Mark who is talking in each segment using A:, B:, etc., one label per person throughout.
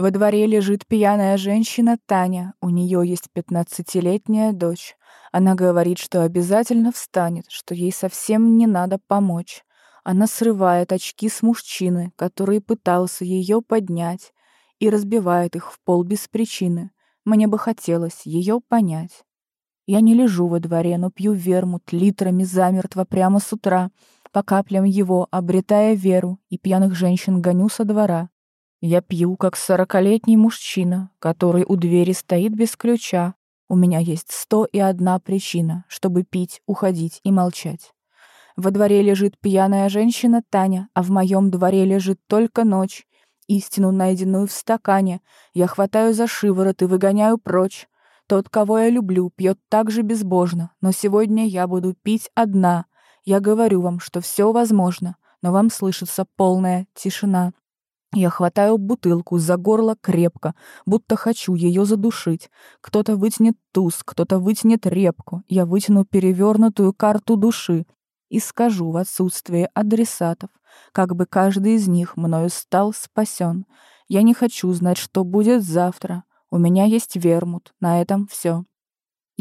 A: Во дворе лежит пьяная женщина Таня. У нее есть пятнадцатилетняя дочь. Она говорит, что обязательно встанет, что ей совсем не надо помочь. Она срывает очки с мужчины, который пытался ее поднять, и разбивает их в пол без причины. Мне бы хотелось ее понять. Я не лежу во дворе, но пью вермут литрами замертво прямо с утра, по каплям его, обретая веру, и пьяных женщин гоню со двора. Я пью, как сорокалетний мужчина, который у двери стоит без ключа. У меня есть сто и одна причина, чтобы пить, уходить и молчать. Во дворе лежит пьяная женщина Таня, а в моем дворе лежит только ночь. Истину, найденную в стакане, я хватаю за шиворот и выгоняю прочь. Тот, кого я люблю, пьет так же безбожно, но сегодня я буду пить одна. Я говорю вам, что все возможно, но вам слышится полная тишина. Я хватаю бутылку за горло крепко, будто хочу ее задушить. Кто-то вытянет туз, кто-то вытянет репку. Я вытяну перевернутую карту души и скажу в отсутствие адресатов, как бы каждый из них мною стал спасен. Я не хочу знать, что будет завтра. У меня есть вермут, на этом все.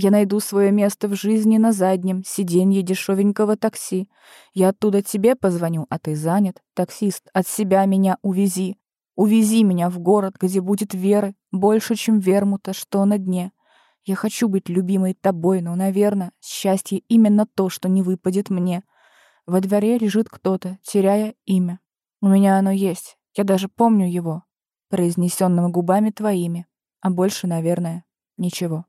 A: Я найду свое место в жизни на заднем сиденье дешевенького такси. Я оттуда тебе позвоню, а ты занят. Таксист, от себя меня увези. Увези меня в город, где будет веры, больше, чем вермута, что на дне. Я хочу быть любимой тобой, но, наверное, счастье именно то, что не выпадет мне. Во дворе лежит кто-то, теряя имя. У меня оно есть, я даже помню его, произнесенного губами твоими. А больше, наверное, ничего.